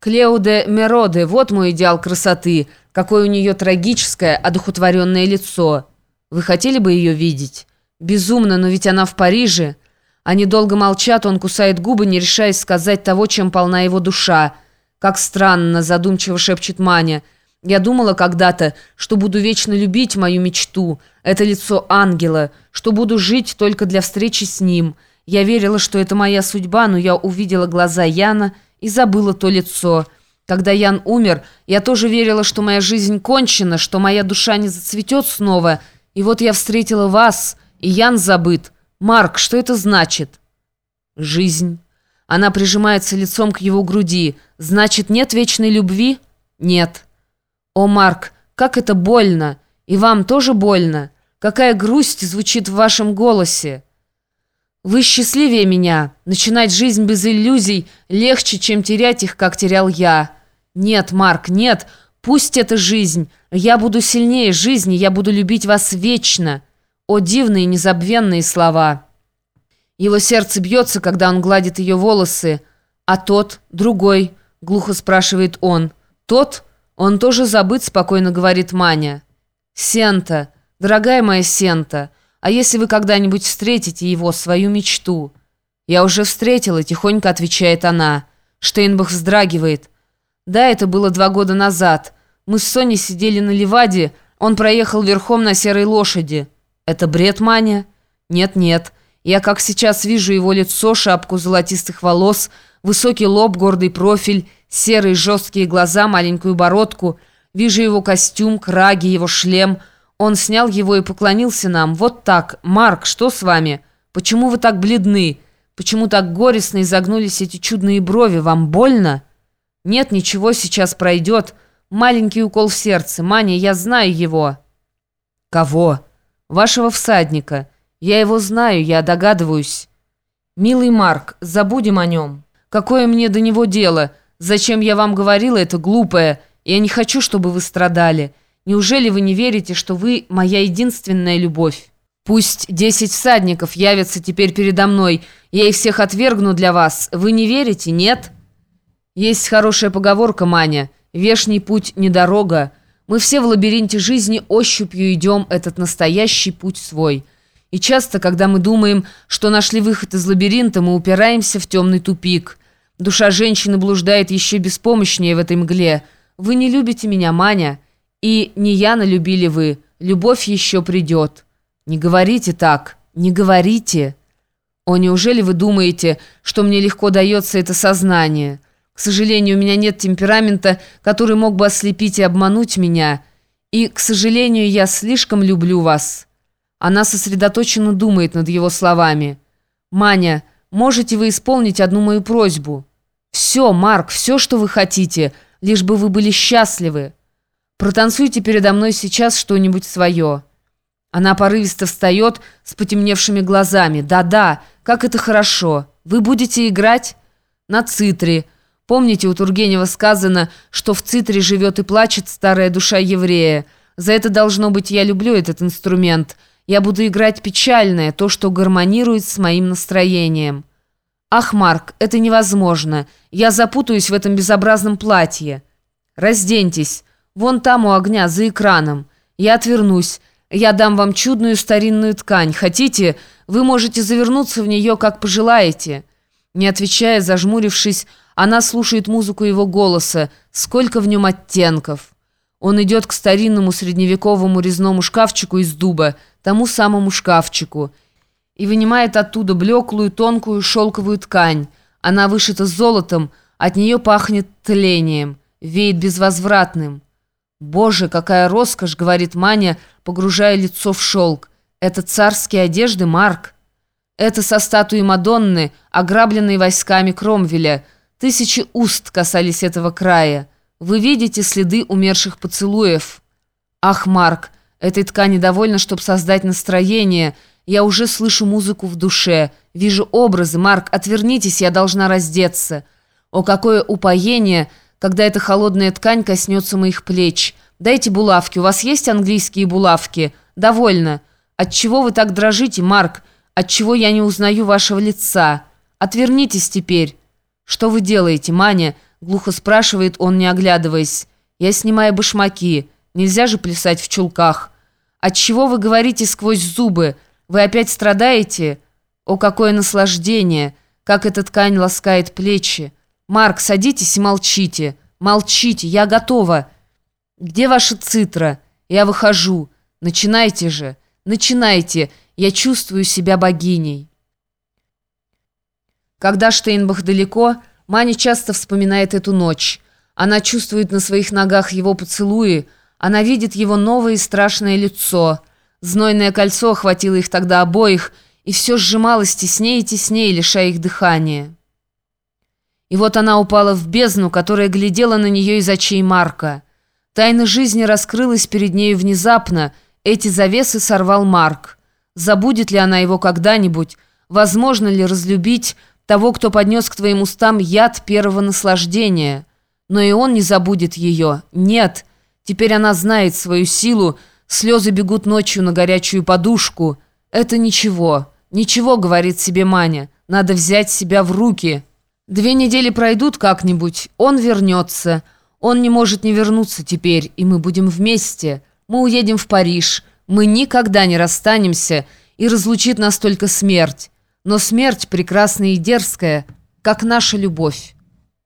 Клеуде Мероде, вот мой идеал красоты. Какое у нее трагическое, одухотворенное лицо. Вы хотели бы ее видеть? Безумно, но ведь она в Париже. Они долго молчат, он кусает губы, не решаясь сказать того, чем полна его душа. Как странно, задумчиво шепчет Маня. Я думала когда-то, что буду вечно любить мою мечту, это лицо ангела, что буду жить только для встречи с ним. Я верила, что это моя судьба, но я увидела глаза Яна и забыла то лицо. Когда Ян умер, я тоже верила, что моя жизнь кончена, что моя душа не зацветет снова. И вот я встретила вас, и Ян забыт. Марк, что это значит? Жизнь. Она прижимается лицом к его груди. Значит, нет вечной любви? Нет. О, Марк, как это больно! И вам тоже больно? Какая грусть звучит в вашем голосе! Вы счастливее меня. Начинать жизнь без иллюзий легче, чем терять их, как терял я. Нет, Марк, нет. Пусть это жизнь. Я буду сильнее жизни, я буду любить вас вечно. О, дивные незабвенные слова. Его сердце бьется, когда он гладит ее волосы. А тот, другой, глухо спрашивает он. Тот... «Он тоже забыт», — спокойно говорит Маня. «Сента, дорогая моя Сента, а если вы когда-нибудь встретите его, свою мечту?» «Я уже встретила», — тихонько отвечает она. Штейнбах вздрагивает. «Да, это было два года назад. Мы с Соней сидели на Леваде, он проехал верхом на серой лошади». «Это бред, Маня?» «Нет-нет. Я как сейчас вижу его лицо, шапку золотистых волос, высокий лоб, гордый профиль, серые жесткие глаза, маленькую бородку. Вижу его костюм, краги, его шлем. Он снял его и поклонился нам. Вот так. Марк, что с вами? Почему вы так бледны? Почему так горестно изогнулись эти чудные брови? Вам больно? Нет, ничего, сейчас пройдет. Маленький укол в сердце. Маня, я знаю его. Кого? Вашего всадника. Я его знаю, я догадываюсь. Милый Марк, забудем о нем. Какое мне до него дело? Зачем я вам говорила это глупое? Я не хочу, чтобы вы страдали. Неужели вы не верите, что вы моя единственная любовь? Пусть десять всадников явятся теперь передо мной. Я их всех отвергну для вас. Вы не верите, нет? Есть хорошая поговорка, Маня. Вешний путь не дорога. Мы все в лабиринте жизни ощупью идем этот настоящий путь свой. И часто, когда мы думаем, что нашли выход из лабиринта, мы упираемся в темный тупик – Душа женщины блуждает еще беспомощнее в этой мгле. Вы не любите меня, Маня, и не Яна любили вы. Любовь еще придет. Не говорите так, не говорите. О, неужели вы думаете, что мне легко дается это сознание? К сожалению, у меня нет темперамента, который мог бы ослепить и обмануть меня. И, к сожалению, я слишком люблю вас. Она сосредоточенно думает над его словами. «Маня, можете вы исполнить одну мою просьбу?» «Все, Марк, все, что вы хотите, лишь бы вы были счастливы. Протанцуйте передо мной сейчас что-нибудь свое». Она порывисто встает с потемневшими глазами. «Да-да, как это хорошо. Вы будете играть?» «На цитре. Помните, у Тургенева сказано, что в цитре живет и плачет старая душа еврея. За это, должно быть, я люблю этот инструмент. Я буду играть печальное, то, что гармонирует с моим настроением». «Ах, Марк, это невозможно. Я запутаюсь в этом безобразном платье. Разденьтесь. Вон там у огня, за экраном. Я отвернусь. Я дам вам чудную старинную ткань. Хотите, вы можете завернуться в нее, как пожелаете». Не отвечая, зажмурившись, она слушает музыку его голоса. Сколько в нем оттенков. Он идет к старинному средневековому резному шкафчику из дуба, тому самому шкафчику – и вынимает оттуда блеклую, тонкую шелковую ткань. Она вышита золотом, от нее пахнет тлением, веет безвозвратным. «Боже, какая роскошь!» — говорит Маня, погружая лицо в шелк. «Это царские одежды, Марк!» «Это со статуи Мадонны, ограбленной войсками Кромвеля. Тысячи уст касались этого края. Вы видите следы умерших поцелуев?» «Ах, Марк, этой ткани довольно, чтобы создать настроение», я уже слышу музыку в душе, вижу образы. Марк, отвернитесь, я должна раздеться. О, какое упоение, когда эта холодная ткань коснется моих плеч. Дайте булавки, у вас есть английские булавки? Довольно. Отчего вы так дрожите, Марк? Отчего я не узнаю вашего лица? Отвернитесь теперь. Что вы делаете, Маня? глухо спрашивает он, не оглядываясь. «Я снимаю башмаки. Нельзя же плясать в чулках. Отчего вы говорите сквозь зубы? Вы опять страдаете? О, какое наслаждение! Как эта ткань ласкает плечи! Марк, садитесь и молчите. Молчите, я готова. Где ваша цитра? Я выхожу. Начинайте же. Начинайте. Я чувствую себя богиней». Когда Штейнбах далеко, Маня часто вспоминает эту ночь. Она чувствует на своих ногах его поцелуи, она видит его новое и страшное лицо. Знойное кольцо охватило их тогда обоих, и все сжималось теснее и теснее, лишая их дыхания. И вот она упала в бездну, которая глядела на нее из очей Марка. Тайна жизни раскрылась перед нею внезапно, эти завесы сорвал Марк. Забудет ли она его когда-нибудь? Возможно ли разлюбить того, кто поднес к твоим устам яд первого наслаждения? Но и он не забудет ее. Нет, теперь она знает свою силу, слезы бегут ночью на горячую подушку. Это ничего, ничего, говорит себе Маня, надо взять себя в руки. Две недели пройдут как-нибудь, он вернется. Он не может не вернуться теперь, и мы будем вместе. Мы уедем в Париж, мы никогда не расстанемся, и разлучит нас только смерть. Но смерть прекрасная и дерзкая, как наша любовь.